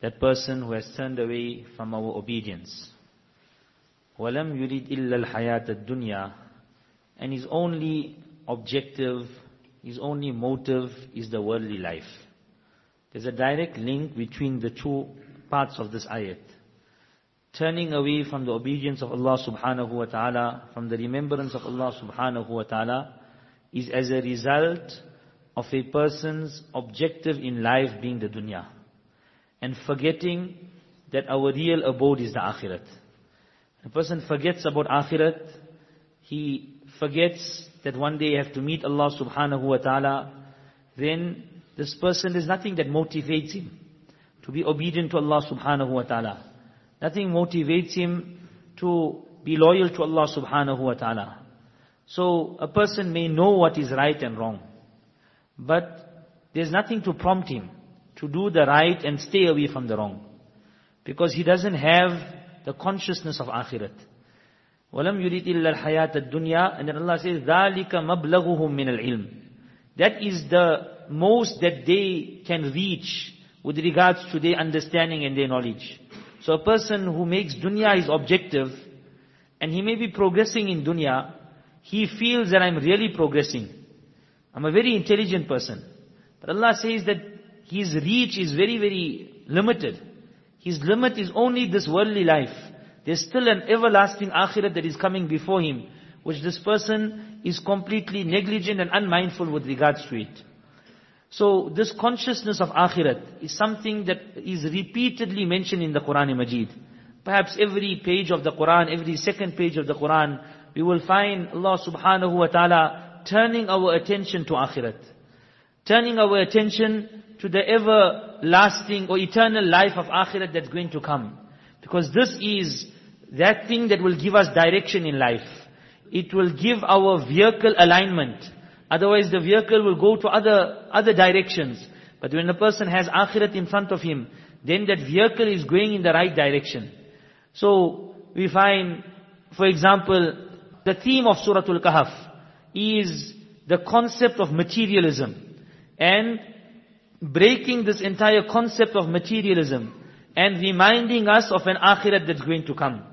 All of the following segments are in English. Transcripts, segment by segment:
that person who has turned away from our obedience. وَلَمْ يُرِدْ إِلَّا الْحَيَاةَ الدُّنْيَا And his only objective, his only motive is the worldly life. There's a direct link between the two parts of this ayat. Turning away from the obedience of Allah subhanahu wa ta'ala, from the remembrance of Allah subhanahu wa ta'ala, is as a result of a person's objective in life being the dunya. And forgetting that our real abode is the akhirat. A person forgets about akhirat, he forgets that one day you have to meet Allah subhanahu wa ta'ala, then this person, there's nothing that motivates him to be obedient to Allah subhanahu wa ta'ala. Nothing motivates him to be loyal to Allah subhanahu wa ta'ala. So a person may know what is right and wrong, but there's nothing to prompt him to do the right and stay away from the wrong. Because he doesn't have the consciousness of akhirat. وَلَمْ يُرِدْ إِلَّا الْحَيَاةَ الدُّنْيَا And then Allah says, ذَلِكَ مَبْلَغُهُم مِّنَ الْعِلْمِ That is the most that they can reach with regards to their understanding and their knowledge. So a person who makes dunya his objective, and he may be progressing in dunya, he feels that I'm really progressing. I'm a very intelligent person. But Allah says that his reach is very, very limited. His limit is only this worldly life. There's still an everlasting akhirat that is coming before him, which this person is completely negligent and unmindful with regards to it. So this consciousness of akhirat is something that is repeatedly mentioned in the Quran-e-Majid. Perhaps every page of the Quran, every second page of the Quran, we will find Allah subhanahu wa ta'ala turning our attention to akhirat. Turning our attention to the everlasting or eternal life of akhirat that's going to come. Because this is that thing that will give us direction in life. It will give our vehicle alignment. Otherwise the vehicle will go to other, other directions. But when a person has akhirat in front of him, then that vehicle is going in the right direction. So, we find, for example, the theme of Surah Al-Kahf is the concept of materialism. And breaking this entire concept of materialism and reminding us of an akhirat that's going to come.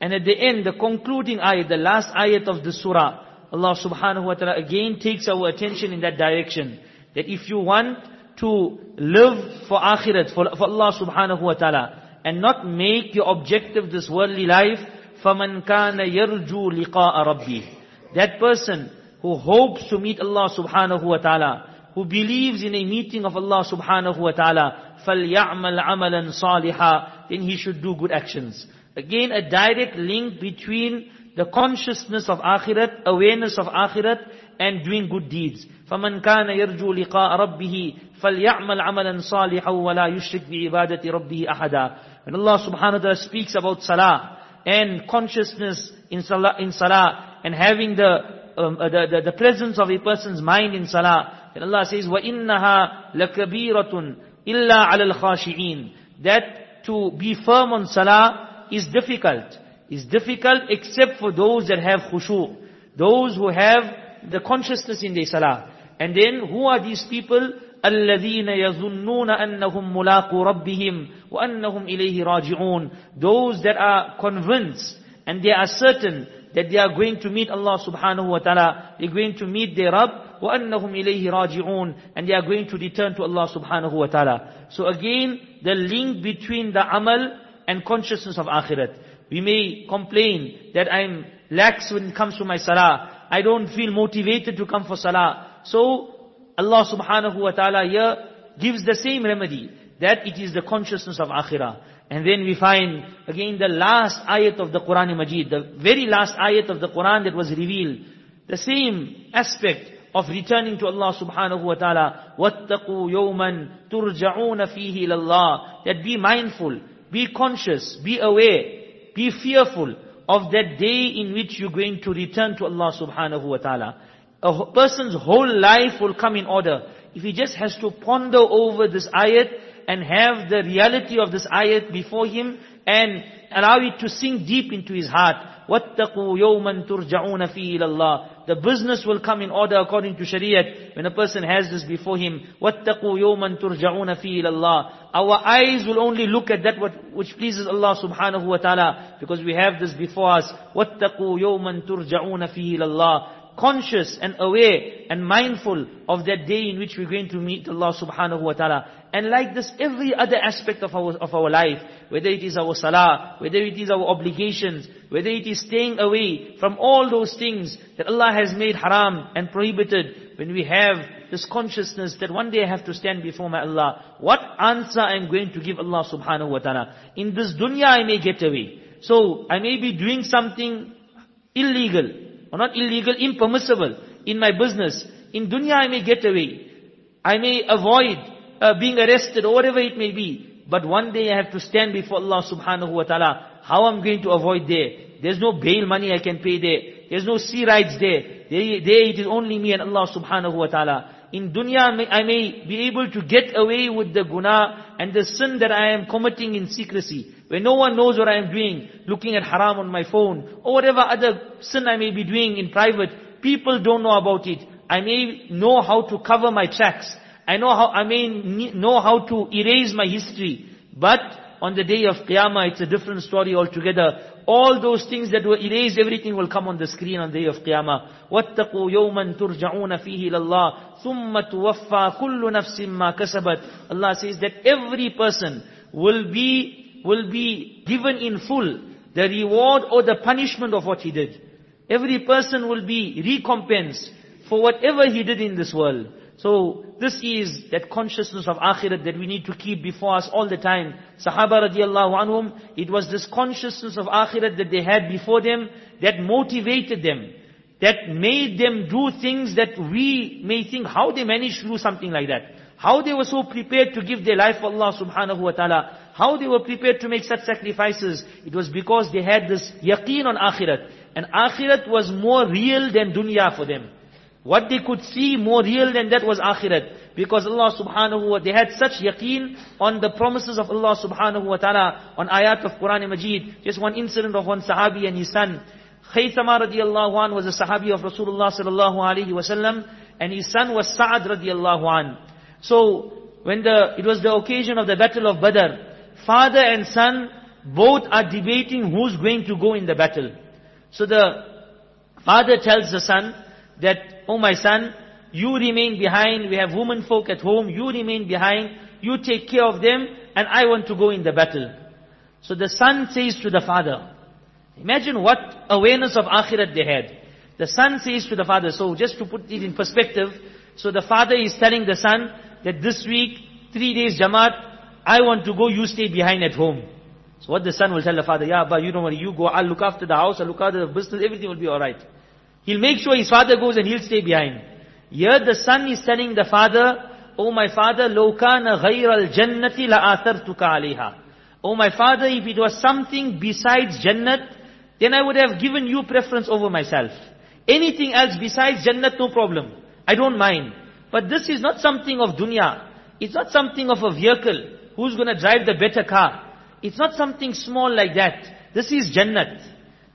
And at the end, the concluding ayat, the last ayat of the surah, Allah subhanahu wa ta'ala again takes our attention in that direction. That if you want to live for akhirat, for, for Allah subhanahu wa ta'ala, and not make your objective this worldly life, فَمَنْ كَانَ يَرْجُو لِقَاءَ رَبِّهِ That person who hopes to meet Allah subhanahu wa ta'ala, who believes in a meeting of Allah subhanahu wa ta'ala, فَلْيَعْمَلْ عَمَلًا صَالِحًا Then he should do good actions. Again, a direct link between the consciousness of akhirat, awareness of akhirat, and doing good deeds. فَمَنْ كَانَ يَرْجُو لِقَاءَ رَبِّهِ فَلْيَعْمَلْ عَمَلًا صَالِحًا وَلَا يُشْرِكْ بِعِبَادَةِ رَبِّهِ أَحَدًا When Allah subhanahu wa ta'ala speaks about salah, and consciousness in salah, in salah and having the, um, the, the, the, presence of a person's mind in salah, then Allah says, وَإِنَّهَا لَكَبِيرَةٌ إِلَّا عَلَى الْخَاشِعِينَ That to be firm on salah is difficult. Is difficult except for those that have khushu. Those who have the consciousness in their salah. And then who are these people? الذين يظنون أنهم ملاقو ربهم وأنهم إليه راجعون those that are convinced and they are certain that they are going to meet Allah subhanahu wa ta'ala they're going to meet their Rabb وأنهم إليه راجعون and they are going to return to Allah subhanahu wa ta'ala so again the link between the amal and consciousness of akhirat we may complain that I'm lax when it comes to my salah I don't feel motivated to come for salah so Allah subhanahu wa ta'ala here gives the same remedy, that it is the consciousness of akhirah. And then we find again the last ayat of the Quran Majid, the very last ayat of the Quran that was revealed, the same aspect of returning to Allah subhanahu wa ta'ala. وَاتَّقُوا يَوْمًا تُرْجَعُونَ فِيهِ إِلَى اللَّهِ That be mindful, be conscious, be aware, be fearful of that day in which you're going to return to Allah subhanahu wa ta'ala a person's whole life will come in order. If he just has to ponder over this ayat and have the reality of this ayat before him, and allow it to sink deep into his heart. وَاتَّقُوا يَوْمًا تُرْجَعُونَ فِيهِ إِلَى اللَّهِ The business will come in order according to Shariat when a person has this before him. وَاتَّقُوا يَوْمًا تُرْجَعُونَ فِيهِ إِلَى اللَّهِ Our eyes will only look at that which pleases Allah subhanahu wa ta'ala because we have this before us. وَاتَّقُوا يَوْمًا تُرْجَعُونَ فِيهِ إِلَى اللَّهِ conscious and aware and mindful of that day in which we're going to meet Allah subhanahu wa ta'ala. And like this, every other aspect of our, of our life, whether it is our salah, whether it is our obligations, whether it is staying away from all those things that Allah has made haram and prohibited, when we have this consciousness that one day I have to stand before my Allah, what answer I am going to give Allah subhanahu wa ta'ala? In this dunya I may get away. So, I may be doing something illegal, or not illegal, impermissible in my business. In dunya I may get away. I may avoid uh, being arrested or whatever it may be. But one day I have to stand before Allah subhanahu wa ta'ala. How I'm going to avoid there? There's no bail money I can pay there. There's no sea rides there. There, there it is only me and Allah subhanahu wa ta'ala. In dunya I may be able to get away with the guna and the sin that I am committing in secrecy Where no one knows what I am doing, looking at haram on my phone, or whatever other sin I may be doing in private. People don't know about it. I may know how to cover my tracks. I know how, I may know how to erase my history. But on the day of Qiyamah, it's a different story altogether. All those things that were erased, everything will come on the screen on the day of Qiyamah. وَاتَّقُوا يَوْمًا تُرْجَعُونَ فِيهِ إِلَى اللَّهِ ثُمَّ تُوَفَّى كُلُّ نَفْسٍ مَا كَسَبَتْ Allah says that every person will be, will be given in full the reward or the punishment of what he did. Every person will be recompensed for whatever he did in this world. So this is that consciousness of akhirat that we need to keep before us all the time. Sahaba radiallahu anhum, it was this consciousness of akhirat that they had before them that motivated them, that made them do things that we may think how they managed to do something like that. How they were so prepared to give their life for Allah subhanahu wa ta'ala. How they were prepared to make such sacrifices. It was because they had this yaqeen on akhirat. And akhirat was more real than dunya for them. What they could see more real than that was akhirat. Because Allah subhanahu wa, they had such yaqeen on the promises of Allah subhanahu wa ta'ala, on ayat of Quran-e-Majid. Just one incident of one sahabi and his son. Khaythama radiallahu an was a sahabi of Rasulullah sallallahu alayhi wasallam, and his son was Sa'ad radiallahu an. So, when the, it was the occasion of the battle of Badr, father and son both are debating who's going to go in the battle. So the father tells the son that oh my son, you remain behind, we have women folk at home, you remain behind, you take care of them, and I want to go in the battle. So the son says to the father, imagine what awareness of akhirat they had. The son says to the father, so just to put it in perspective, so the father is telling the son that this week, three days Jamaat, I want to go, you stay behind at home. So what the son will tell the father, yeah, but you don't worry, you go, I'll look after the house, I'll look after the business, everything will be alright. He'll make sure his father goes and he'll stay behind. Here the son is telling the father, Oh my father, لو كان غير الجنة لآثرتك عليها. Oh my father, if it was something besides Jannat, then I would have given you preference over myself. Anything else besides Jannat, no problem. I don't mind. But this is not something of dunya. It's not something of a vehicle. Who's going to drive the better car? It's not something small like that. This is Jannat.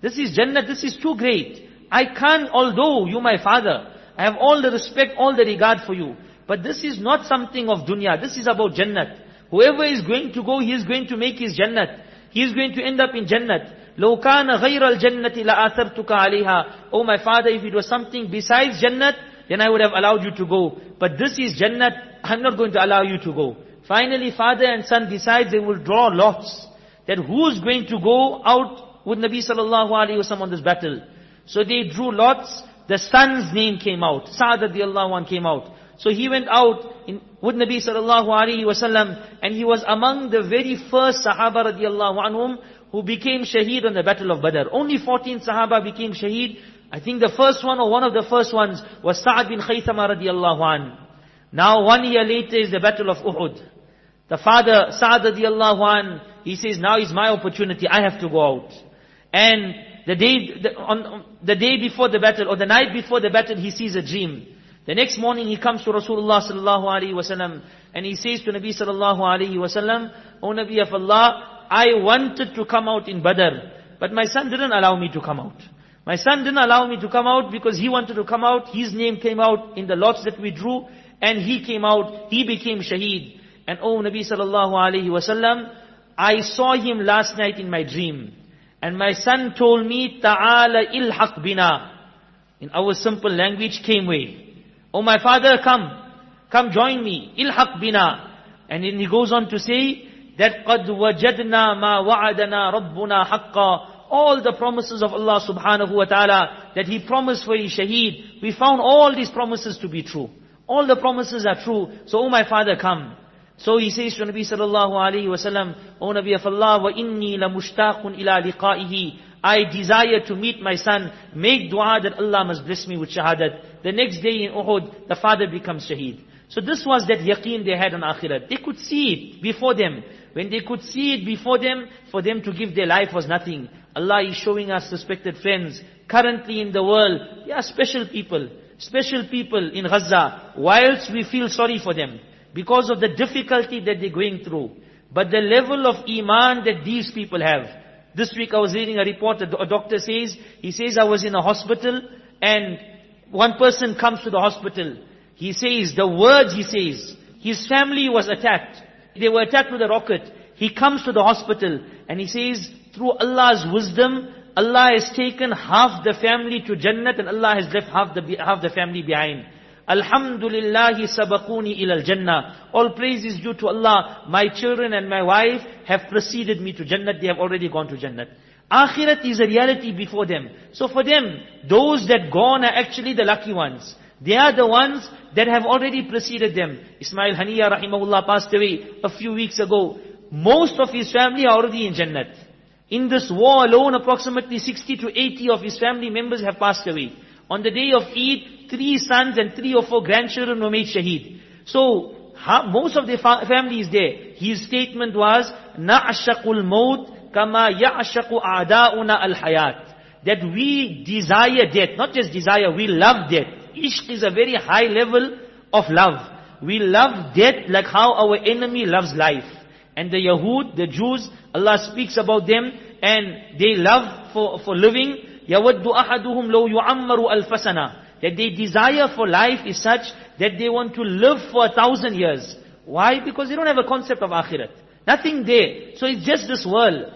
This is Jannat. This is too great. I can't, although you my father, I have all the respect, all the regard for you. But this is not something of dunya. This is about Jannat. Whoever is going to go, he is going to make his Jannat. He is going to end up in Jannat. لو كان غير الجنة لآثرتك عليها. Oh my father, if it was something besides Jannat, then I would have allowed you to go. But this is Jannat, I'm not going to allow you to go. Finally, father and son decide they will draw lots. That who's going to go out with Nabi sallallahu alayhi wa on this battle. So they drew lots. The son's name came out. Sa'ad radiallahu anh came out. So he went out in, with Nabi sallallahu alayhi wasallam and he was among the very first Sahaba radiallahu anhum who became shaheed on the battle of Badr. Only 14 Sahaba became shaheed. I think the first one or one of the first ones was Sa'ad bin Khaythama radiallahu anh. Now one year later is the battle of Uhud. The father, Sa'ad radiallahu anh, he says, now is my opportunity, I have to go out. And the day, the, on, the day before the battle, or the night before the battle, he sees a dream. The next morning he comes to Rasulullah sallallahu alaihi wasallam, and he says to Nabi sallallahu alaihi wasallam, O Nabi of Allah, I wanted to come out in Badr, but my son didn't allow me to come out. My son didn't allow me to come out because he wanted to come out. His name came out in the lots that we drew, and he came out. He became shaheed. And oh Nabi sallallahu alaihi wasallam, I saw him last night in my dream. And my son told me, Ta'ala ilhaq bina. In our simple language, came way. Oh my father, come. Come join me. Ilhaq bina. And then he goes on to say that قَدْ وَجَدْنَا مَا وَعَدَنَا رَبُّنَا حَقًّا all the promises of Allah subhanahu wa ta'ala that He promised for His shaheed, we found all these promises to be true. All the promises are true. So, oh my father, come. So he says to Nabi sallallahu alayhi wa sallam, O Nabi of Allah, wa inni la mushtaqun ila liqa'ihi. I desire to meet my son. Make dua that Allah must bless me with shahadat. The next day in Uhud, the father becomes shaheed. So this was that yaqeen they had on akhirat. They could see it before them. When they could see it before them, for them to give their life was nothing. Allah is showing us respected friends. Currently in the world, They are special people. Special people in Gaza. Whilst we feel sorry for them because of the difficulty that they're going through. But the level of iman that these people have. This week I was reading a report, that a doctor says, he says I was in a hospital and one person comes to the hospital. He says, the words he says, his family was attacked. They were attacked with a rocket. He comes to the hospital and he says, through Allah's wisdom, Allah has taken half the family to Jannat and Allah has left half the, half the family behind. Alhamdulillah sabaquni ilal Jannah. All praise is due to Allah. My children and my wife have preceded me to Jannat. They have already gone to Jannat. Akhirat is a reality before them. So for them, those that gone are actually the lucky ones. They are the ones that have already preceded them. Ismail Haniya rahimahullah passed away a few weeks ago. Most of his family are already in Jannat. In this war alone, approximately 60 to 80 of his family members have passed away. On the day of Eid, three sons and three or four grandchildren were made shaheed. So, most of the fa family is there. His statement was, نَعْشَقُ الْمَوْتِ كَمَا يَعْشَقُ أَعْدَاؤُنَا الْحَيَاةِ That we desire death, not just desire, we love death. Ishq is a very high level of love. We love death like how our enemy loves life. And the Yahud, the Jews, Allah speaks about them and they love for, for living. يَوَدُّ أَحَدُهُمْ لَوْ يُعَمَّرُ أَلْفَسَنَةً that their desire for life is such that they want to live for a thousand years. Why? Because they don't have a concept of akhirat. Nothing there. So it's just this world.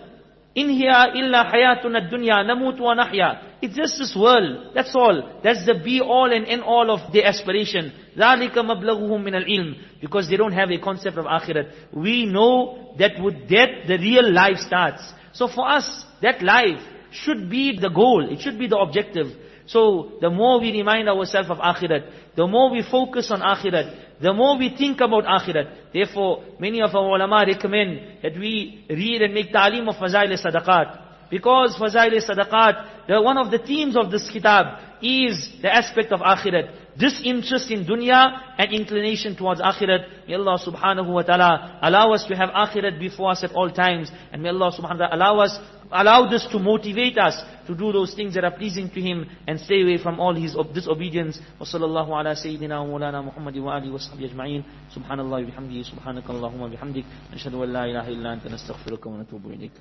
In here illa hayatuna dunya namut wa nahya. It's just this world. That's all. That's the be all and end all of their aspiration. ذَلِكَ مَبْلَغُهُم مِنَ الْعِلْمِ Because they don't have a concept of akhirat. We know that with death the real life starts. So for us, that life should be the goal. It should be the objective. So the more we remind ourselves of akhirat, the more we focus on akhirat, the more we think about akhirat. Therefore, many of our ulama recommend that we read and make ta'lim of Fazail sadaqat. Because Fazail sadaqat, the, one of the themes of this kitab is the aspect of akhirat disinterest in dunya and inclination towards akhirat. May Allah subhanahu wa ta'ala allow us to have akhirat before us at all times. And may Allah subhanahu wa ta'ala allow us, allow this to motivate us to do those things that are pleasing to Him and stay away from all His disobedience. Wa sallallahu ala sayyidina wa mulana Muhammad wa alihi wa sahbihi ajma'in. Subhanallah wa bihamdihi, subhanakallahumma bihamdik. Nashadu an la ilaha illa anta nastaghfiruka wa natubu ilayk.